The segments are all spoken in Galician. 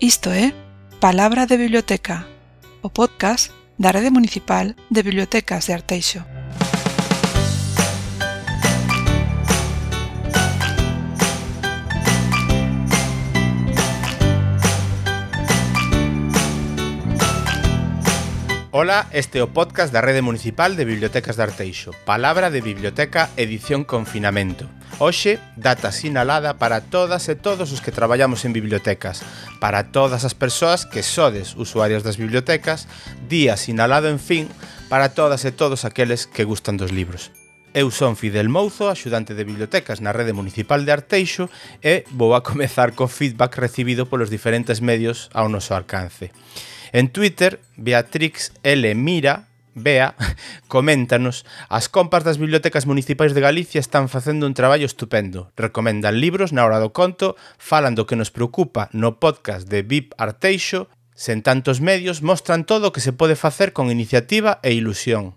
Isto é Palabra de Biblioteca, o podcast da Rede Municipal de Bibliotecas de Arteixo. Ola, este é o podcast da Rede Municipal de Bibliotecas de Arteixo, Palabra de Biblioteca Edición Confinamento. Hoxe, data sinalada para todas e todos os que traballamos en bibliotecas, para todas as persoas que sodes usuarios das bibliotecas, día sinalado, en fin, para todas e todos aqueles que gustan dos libros. Eu son Fidel Mouzo, axudante de bibliotecas na Rede Municipal de Arteixo e vou a comezar co feedback recibido polos diferentes medios ao noso alcance. En Twitter, Beatrix L. Mira Bea, coméntanos, as compas das bibliotecas municipais de Galicia están facendo un traballo estupendo. Recomendan libros na hora do conto, falan do que nos preocupa no podcast de Vip Arteixo, sen tantos medios mostran todo o que se pode facer con iniciativa e ilusión.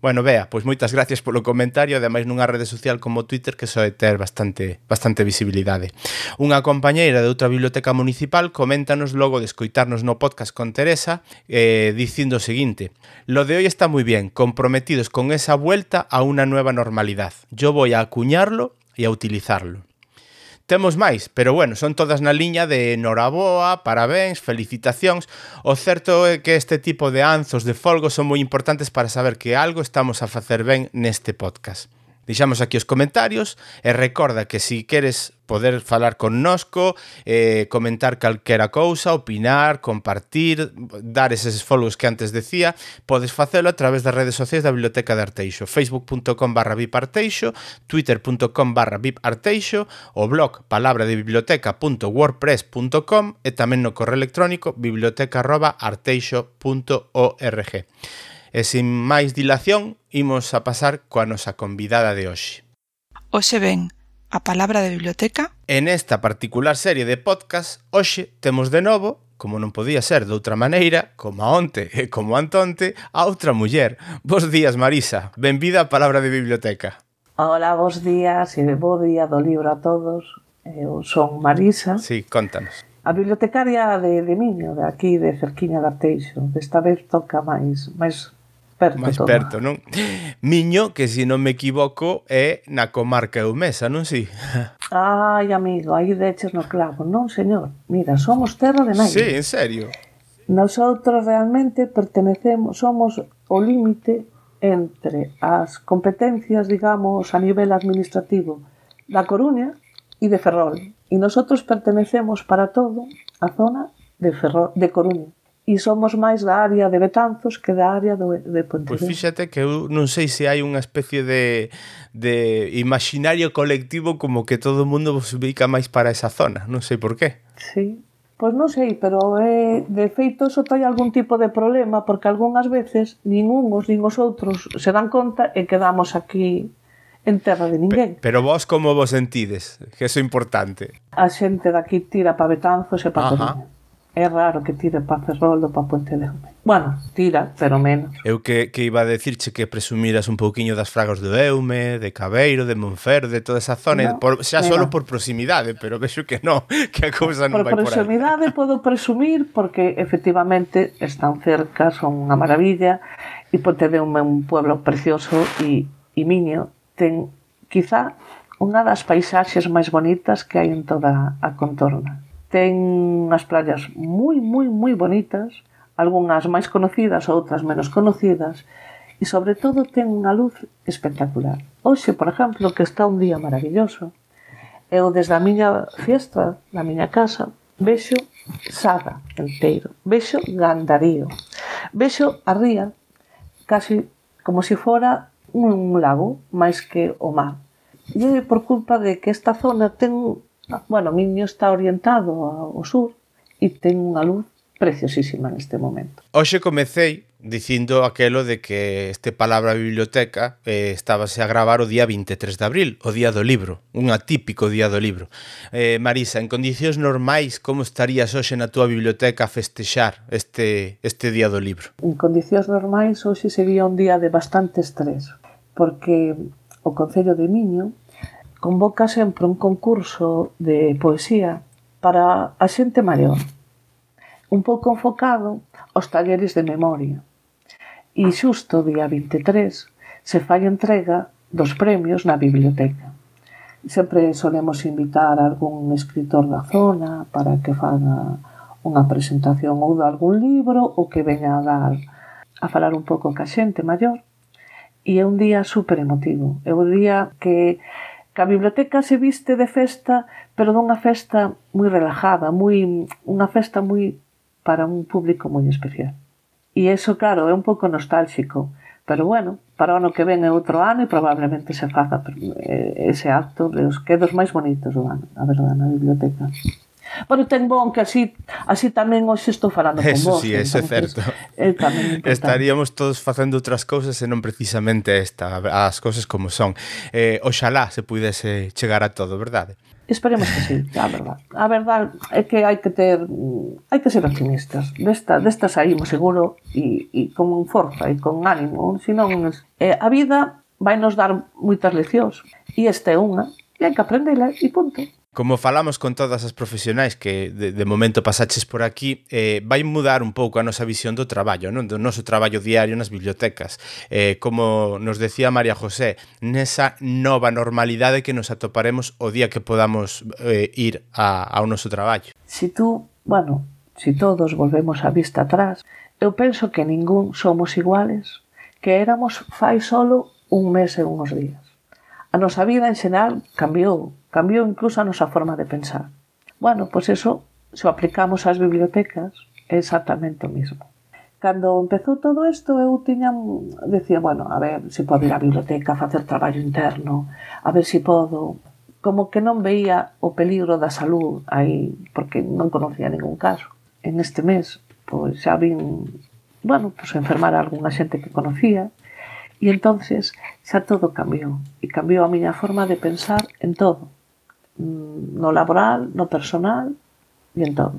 Bueno, vea, pois moitas gracias polo comentario, ademais nunha rede social como Twitter que soe ter bastante bastante visibilidade. Unha compañeira de outra biblioteca municipal coméntanos logo de escoitarnos no podcast con Teresa eh, dicindo o seguinte Lo de hoy está moi bien, comprometidos con esa vuelta a unha nueva normalidad. Yo voy a acuñarlo e a utilizarlo. Temos máis, pero bueno, son todas na liña de noraboa, parabéns, felicitacións. O certo é que este tipo de anzos de folgos son moi importantes para saber que algo estamos a facer ben neste podcast. Deixamos aquí os comentarios e recorda que si queres poder falar con nosco, eh, comentar calquera cousa, opinar, compartir, dar eses follows que antes decía, podes facelo a través das redes sociais da Biblioteca de Arteixo, facebook.com barra viparteixo, twitter.com barra viparteixo, o blog palabradebiblioteca.wordpress.com e tamén no correo electrónico biblioteca arroba arteixo.org. E sin máis dilación, imos a pasar coa nosa convidada de hoxe. Hoxe ven a palabra de biblioteca. En esta particular serie de podcast, hoxe temos de novo como non podía ser de outra maneira, como a onte e como antonte, a outra muller. Bos días, Marisa. Benvida a Palabra de Biblioteca. Hola, bos días e bo día do libro a todos. Eu son Marisa. Sí, contanos. A bibliotecaria de, de Miño, de aquí, de Cerquiña de Arteixo. Desta vez toca máis, máis perto. Máis todo. perto, non? Miño, que se non me equivoco, é na comarca Eumesa, non si? Ai, amigo, aí deches no clavo, non, señor? Mira, somos terra de nai. Sí, en serio. Nosotros realmente pertenecemos, somos o límite entre as competencias, digamos, a nivel administrativo da Coruña e de Ferrol. E nosotros pertenecemos para todo a zona de Ferrol, de Coruña e somos máis da área de Betanzos que da área do, de Pontevedra. Pois fíxate que eu non sei se hai unha especie de, de imaginario colectivo como que todo o mundo vos ubica máis para esa zona, non sei por qué. Sí, pois non sei, pero eh, de feito eso hai algún tipo de problema porque algunhas veces nin uns nin os outros se dan conta e quedamos aquí en terra de ninguén. Pe pero vos como vos sentides? Que eso é importante. A xente daqui tira pa Betanzos e pa Coruña É raro que tire para ou para Puente de Jumel. Bueno, tira, pero menos. Eu que, que iba a decirche que presumiras un pouquiño das fragas do Eume, de Cabeiro, de Monfer, de toda esa zona, no, por, xa mira. solo por proximidade, pero vexo que non, que a cousa non por vai proximidade por proximidade podo presumir porque efectivamente están cerca, son unha maravilla, e Puente de Eume é un pueblo precioso e, e miño ten quizá unha das paisaxes máis bonitas que hai en toda a contorna Ten unhas playas moi, moi, moi bonitas, algunhas máis conocidas, outras menos conocidas, e sobre todo ten unha luz espectacular. Hoxe, por exemplo, que está un día maravilloso, eu desde a miña fiesta, da miña casa, vexo Sada enteiro, vexo Gandarío, vexo a ría casi como se si fora un lago máis que o mar. E por culpa de que esta zona ten Bueno, Miño está orientado ao sur e ten unha luz preciosísima neste momento. Hoxe comecei dicindo aquelo de que este palabra biblioteca eh, estábase a gravar o día 23 de abril, o día do libro, un atípico día do libro. Eh, Marisa, en condicións normais, como estarías hoxe na túa biblioteca a festexar este, este día do libro? En condicións normais, hoxe sería un día de bastante estrés, porque o Concello de Miño convoca sempre un concurso de poesía para a xente maior, un pouco enfocado aos talleres de memoria. E xusto día 23 se fai entrega dos premios na biblioteca. Sempre solemos invitar a algún escritor da zona para que faga unha presentación ou de algún libro ou que veña a dar a falar un pouco ca xente maior. E é un día super emotivo. É un día que que a biblioteca se viste de festa, pero dunha festa moi relajada, moi unha festa moi para un público moi especial. E eso, claro, é un pouco nostálxico, pero bueno, para o ano que ven é outro ano e probablemente se faza eh, ese acto os quedos máis bonitos do ano, a verdade, na biblioteca. Pero ten bon que así así tamén hoxe estou falando con eso vos. Sí, eso é entón, certo. É tamén importante. Estaríamos todos facendo outras cousas e non precisamente esta, as cousas como son. Eh, oxalá se pudese chegar a todo, verdade? Esperemos que sí, a verdad. A verdad é que hai que ter hai que ser optimistas. Desta desta saímos seguro e, e con forza e con ánimo, senón eh, a vida vai nos dar moitas leccións e esta é unha e hai que aprendela e punto. Como falamos con todas as profesionais que de, de momento pasaches por aquí, eh, vai mudar un pouco a nosa visión do traballo, non? do noso traballo diario nas bibliotecas. Eh, como nos decía María José, nesa nova normalidade que nos atoparemos o día que podamos eh, ir a, ao noso traballo. Si tú, bueno, si todos volvemos a vista atrás, eu penso que ningún somos iguales, que éramos fai solo un mes e unhos días. A nosa vida en xeral cambiou, Cambiou incluso a nosa forma de pensar. Bueno, pois eso, se o aplicamos ás bibliotecas, é exactamente o mismo. Cando empezou todo isto, eu tiña, decía, bueno, a ver se podo ir á biblioteca, facer traballo interno, a ver se podo... Como que non veía o peligro da salud aí, porque non conocía ningún caso. En este mes, pois xa vin, bueno, pois enfermar a algunha xente que conocía, e entonces xa todo cambiou, e cambiou a miña forma de pensar en todo. No laboral, no personal e en todo.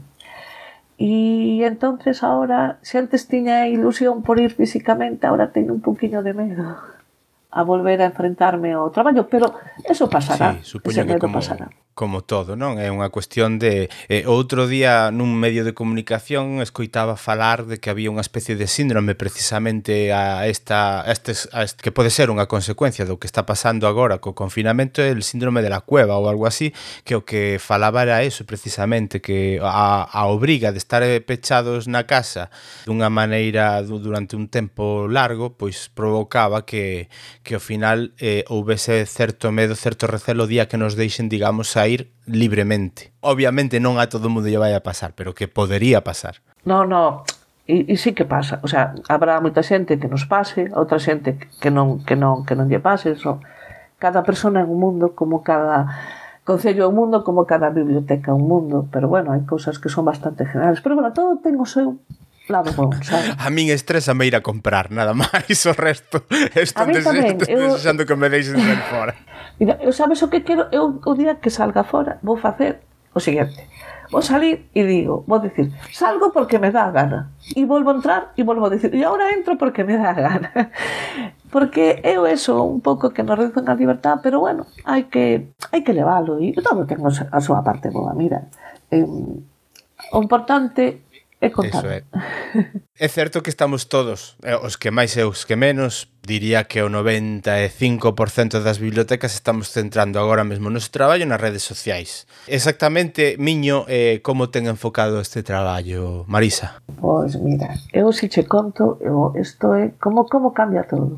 E entonces ahora, se antes tiña ilusión por ir físicamente, ahora teño un poquinho de medo a volver a enfrentarme ao traballo, pero eso pasará. Sí, supoño que como, pasará. como todo, non? É unha cuestión de... Eh, outro día nun medio de comunicación escoitaba falar de que había unha especie de síndrome precisamente a esta, a este, a este, que pode ser unha consecuencia do que está pasando agora co confinamento el síndrome de la cueva ou algo así, que o que falaba era eso precisamente, que a, a obriga de estar pechados na casa dunha maneira durante un tempo largo, pois provocaba que, que ao final eh, houvese certo medo, certo recelo día que nos deixen, digamos, sair ir libremente. Obviamente non a todo mundo lle vai a pasar, pero que podería pasar. No, no, e, e sí que pasa, o sea, habrá moita xente que nos pase, outra xente que non que non que non lle pase, so, cada persona é un mundo como cada concello é un mundo como cada biblioteca é un mundo, pero bueno, hai cousas que son bastante generales, pero bueno, todo ten o seu lado bon, sabe? A min estresa me ir a comprar, nada máis o resto. Estou des, desexando que me deixen de fora. Mira, eu sabes o que quero? Eu o día que salga fora vou facer o seguinte. Vou salir e digo, vou dicir, salgo porque me dá a gana. E volvo a entrar e volvo a dicir, e agora entro porque me dá a gana. Porque eu eso un pouco que nos reducen a libertad, pero bueno, hai que hai que leválo e todo ten a súa parte boa, mira. Eh, o importante É contar. Eso é. é certo que estamos todos, eh, os que máis e os que menos, diría que o 95% das bibliotecas estamos centrando agora mesmo o noso traballo nas redes sociais. Exactamente, Miño, eh, como ten enfocado este traballo, Marisa? Pois mira, eu se che conto, eu, isto é como como cambia todo.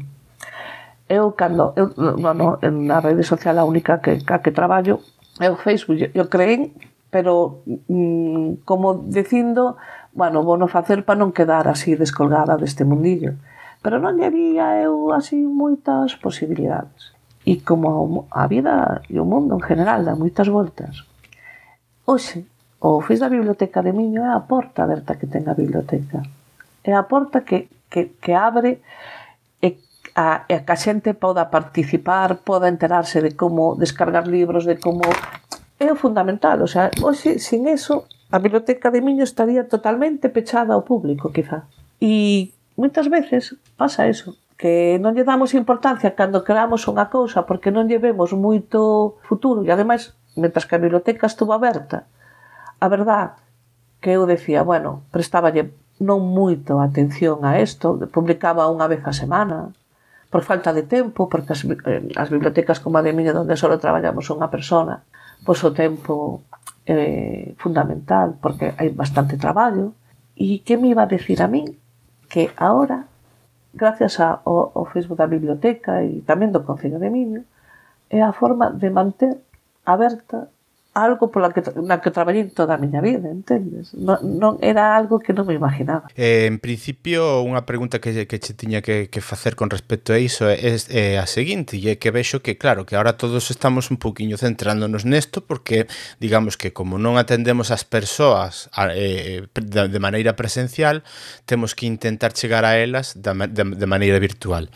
Eu cando, eu, bueno, na rede social a única que, a que traballo é o Facebook. Eu creen, pero mm, como dicindo bueno, vou no facer para non quedar así descolgada deste mundillo. Pero non lle había eu así moitas posibilidades. E como a vida e o mundo en general dá moitas voltas, hoxe o ofis da biblioteca de Miño é a porta aberta que ten a biblioteca. É a porta que, que, que abre e a, e a que a xente poda participar, poda enterarse de como descargar libros, de como é o fundamental, o sea, hoxe sin eso a biblioteca de Miño estaría totalmente pechada ao público, quizá. E moitas veces pasa eso, que non lle damos importancia cando creamos unha cousa porque non lle vemos moito futuro e ademais, mentras que a biblioteca estuvo aberta, a verdad que eu decía, bueno, prestáballe non moito atención a isto, publicaba unha vez a semana, por falta de tempo, porque as, eh, as bibliotecas como a de miña, onde só traballamos unha persona, pois o tempo eh, fundamental porque hai bastante traballo. E que me iba a decir a min que ahora gracias a, ao, ao Facebook da biblioteca e tamén do Concello de Miño é a forma de manter aberta algo pola que, na que traballei toda a miña vida, entendes? Non, non era algo que non me imaginaba. Eh, en principio, unha pregunta que, que che tiña que, que facer con respecto a iso é, é, a seguinte, e é que vexo que, claro, que ahora todos estamos un poquinho centrándonos nesto porque, digamos que como non atendemos as persoas a, eh, de maneira presencial, temos que intentar chegar a elas de, de, de maneira virtual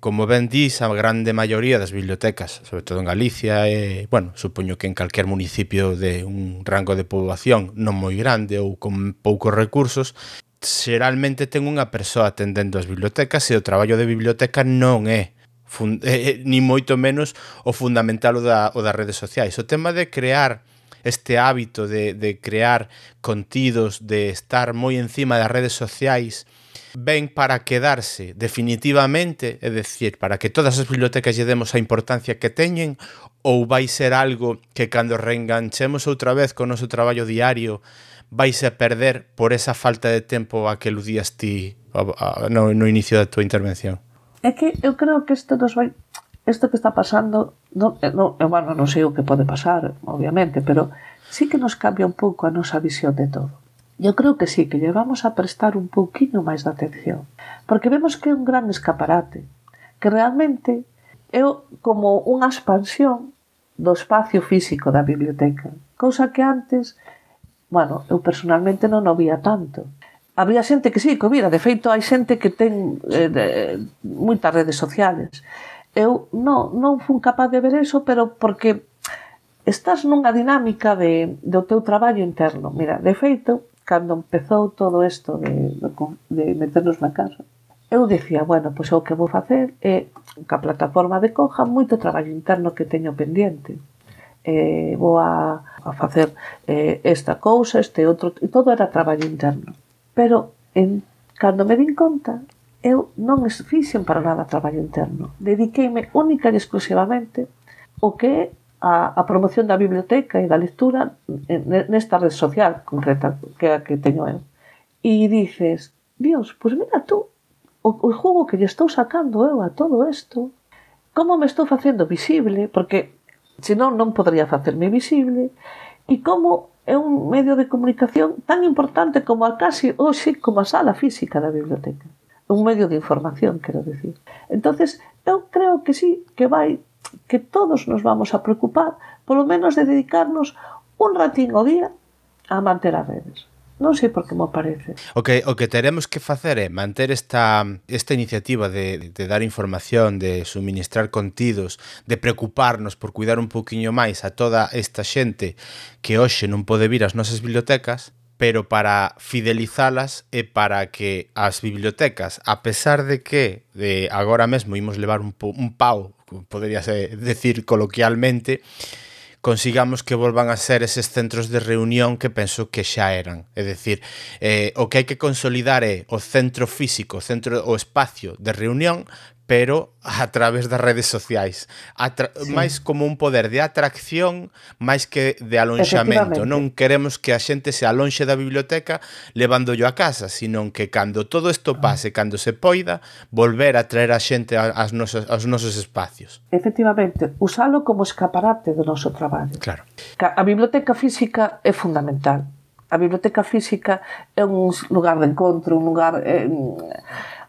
como ben dís, a grande maioría das bibliotecas, sobre todo en Galicia, e, bueno, supoño que en calquer municipio de un rango de poboación non moi grande ou con poucos recursos, xeralmente ten unha persoa atendendo as bibliotecas e o traballo de biblioteca non é fund eh, ni moito menos o fundamental o, da, o das redes sociais. O tema de crear este hábito de, de crear contidos, de estar moi encima das redes sociais, ven para quedarse definitivamente, é dicir, para que todas as bibliotecas lle demos a importancia que teñen ou vai ser algo que cando reenganchemos outra vez con o noso traballo diario vais a perder por esa falta de tempo a que eludías ti no, no inicio da tua intervención? É que eu creo que isto nos vai isto que está pasando non, non, eu, bueno, non sei o que pode pasar obviamente, pero sí que nos cambia un pouco a nosa visión de todo eu creo que sí, que llevamos a prestar un pouquiño máis de atención. Porque vemos que é un gran escaparate, que realmente é como unha expansión do espacio físico da biblioteca. Cousa que antes, bueno, eu personalmente non o vía tanto. Había xente que sí, que vira. De feito, hai xente que ten eh, de, moitas redes sociales. Eu non, non fun capaz de ver eso, pero porque estás nunha dinámica de, do teu traballo interno. Mira, de feito, cando empezou todo isto de, de meternos na casa, eu dicía, bueno, pois o que vou facer é ca plataforma de coja moito traballo interno que teño pendente. Eh, vou a, a facer eh, esta cousa, este outro, e todo era traballo interno. Pero en, cando me din conta, eu non fixen para nada traballo interno. Dediqueime única e exclusivamente o que é a, a promoción da biblioteca e da lectura nesta red social concreta que a que teño eu. E dices, Dios, pois pues mira tú, o, o jugo que lle estou sacando eu a todo isto, como me estou facendo visible, porque senón non podría facerme visible, e como é un medio de comunicación tan importante como a casi hoxe como a sala física da biblioteca. Un medio de información, quero dicir. entonces eu creo que sí, que vai que todos nos vamos a preocupar polo menos de dedicarnos un ratín ao día a manter as redes. Non sei por que mo parece. O que, o que teremos que facer é manter esta, esta iniciativa de, de dar información, de suministrar contidos, de preocuparnos por cuidar un poquinho máis a toda esta xente que hoxe non pode vir ás nosas bibliotecas, pero para fidelizalas e para que as bibliotecas, a pesar de que de agora mesmo imos levar un, un pau poderíase decir coloquialmente, consigamos que volvan a ser eses centros de reunión que penso que xa eran. É dicir, eh, o que hai que consolidar é o centro físico, o centro o espacio de reunión, pero a través das redes sociais, Atra sí. máis como un poder de atracción máis que de alonxamento. Non queremos que a xente se alonxe da biblioteca levándollo a casa, sino que cando todo isto ah. pase, cando se poida, volver a traer a xente aos nosos aos nosos espacios. Efectivamente, usalo como escaparate do noso traballo. Claro. A biblioteca física é fundamental. A biblioteca física é un lugar de encontro, un lugar... Eh,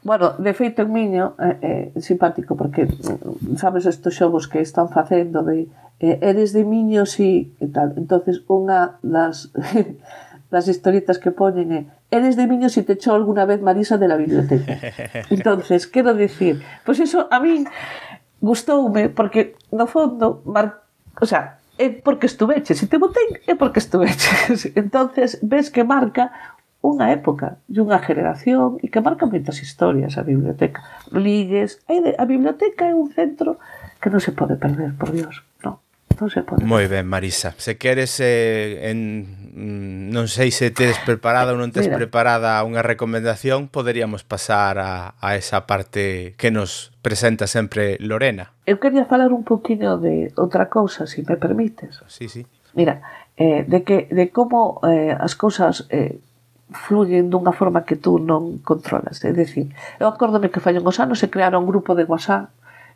Bueno, de feito en miño é, é simpático porque mm, sabes estes xogos que están facendo de eh, eres de miño si e tal. Entonces unha das das historietas que poñen é eres de miño si te echou alguna vez Marisa de la biblioteca. Entonces, quero decir, pois pues eso a min gustoume porque no fondo mar... o sea, é porque estuveche. Se te botei, é porque estuveche. Entonces, ves que marca unha época e unha generación e que marca moitas historias a biblioteca. Ligues, a biblioteca é un centro que non se pode perder, por Dios, non. Non se pode. Moi ben, Marisa. Se queres eh, en mm, non sei se tes preparada ou non tes Mira. preparada unha recomendación, poderíamos pasar a, a esa parte que nos presenta sempre Lorena. Eu quería falar un poquinho de outra cousa, se si me permites. Sí, sí. Mira, eh, de que de como eh, as cousas eh, fluyen dunha forma que tú non controlas. É dicir, eu acórdome que fai os anos se crearon un grupo de WhatsApp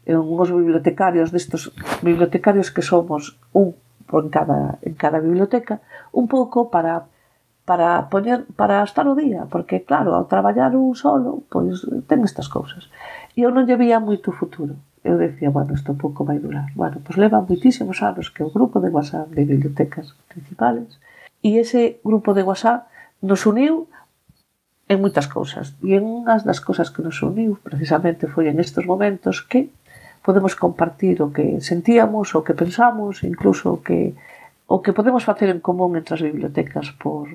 en uns bibliotecarios destos bibliotecarios que somos un en cada, en cada biblioteca, un pouco para para poñer para estar o día, porque claro, ao traballar un solo, pois ten estas cousas. E eu non lle vía moito futuro. Eu decía, bueno, isto pouco vai durar. Bueno, pois leva moitísimos anos que o grupo de WhatsApp de bibliotecas principales e ese grupo de WhatsApp nos uniu en moitas cousas. E en unhas das cousas que nos uniu precisamente foi en estes momentos que podemos compartir o que sentíamos, o que pensamos, incluso o que, o que podemos facer en común entre as bibliotecas por,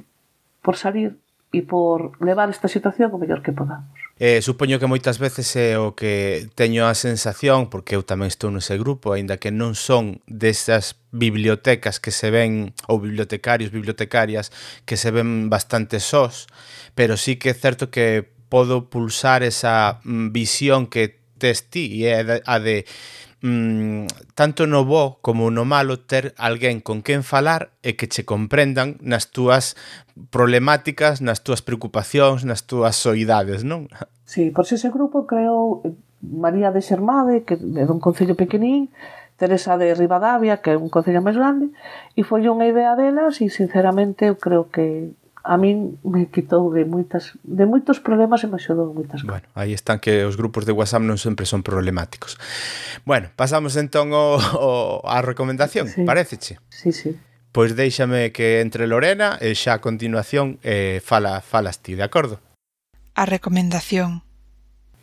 por salir e por levar esta situación o mellor que podamos. Eh, supoño que moitas veces é o que teño a sensación, porque eu tamén estou nese grupo, aínda que non son desas bibliotecas que se ven, ou bibliotecarios, bibliotecarias, que se ven bastante sós, pero sí que é certo que podo pulsar esa mm, visión que tes ti, e é a de mm, tanto no bo como no malo ter alguén con quen falar e que che comprendan nas túas problemáticas, nas túas preocupacións, nas túas soidades, non? Sí, por ese grupo creou eh, María de Xermade, que é dun concello pequenín, Teresa de Rivadavia, que é un concello máis grande, e foi unha idea delas e sinceramente eu creo que a min me quitou de moitas de moitos problemas e me axudou moitas cousas. Bueno, aí están que os grupos de WhatsApp non sempre son problemáticos. Bueno, pasamos entón o, o a recomendación, sí. paréceche? Sí, sí. Pois déixame que entre Lorena e xa a continuación eh, fala, falas ti, de acordo? A recomendación.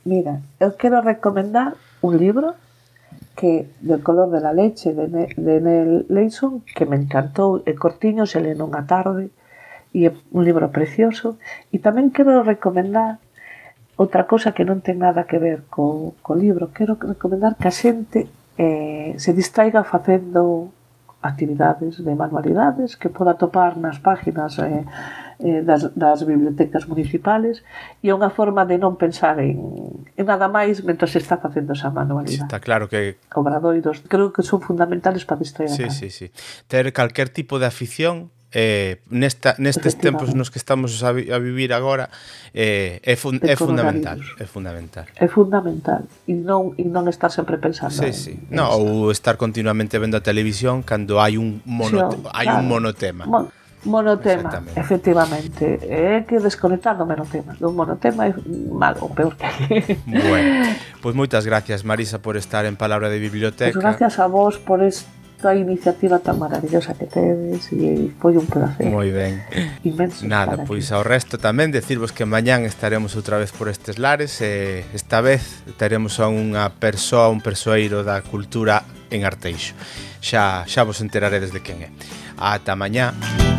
Mira, eu quero recomendar un libro que del color de la leche de, ne, de Nel Leison que me encantou e cortiño se le nunha tarde e e é un libro precioso e tamén quero recomendar outra cosa que non ten nada que ver co, co libro quero recomendar que a xente eh, se distraiga facendo actividades de manualidades que poda topar nas páginas eh, eh, das, das bibliotecas municipales e é unha forma de non pensar en, en nada máis mentre se está facendo esa manualidade. Sí, está claro que... Obradoiros, creo que son fundamentales para distraer sí, a cara. sí, sí. Ter calquer tipo de afición eh, nesta, nestes tempos nos que estamos a, vi, a vivir agora eh, é, fun, é fundamental é fundamental é fundamental e non, e non estar sempre pensando sí, en, sí. En no, ou estar continuamente vendo a televisión cando hai un, mono, sí, hai claro. un monotema Mon monotema, efectivamente. É que desconectar do monotema. Do monotema é malo, o peor que Bueno, pois pues moitas gracias, Marisa, por estar en Palabra de Biblioteca. Pues gracias a vos por este toda a iniciativa tan maravillosa que tedes e foi un placer. Moi ben. Inmenso. Nada, pois aquí. ao resto tamén decirvos que mañán estaremos outra vez por estes lares e esta vez teremos a unha persoa, un persoeiro da cultura en Arteixo. Xa, xa vos enteraredes de quen é. Ata mañá. Música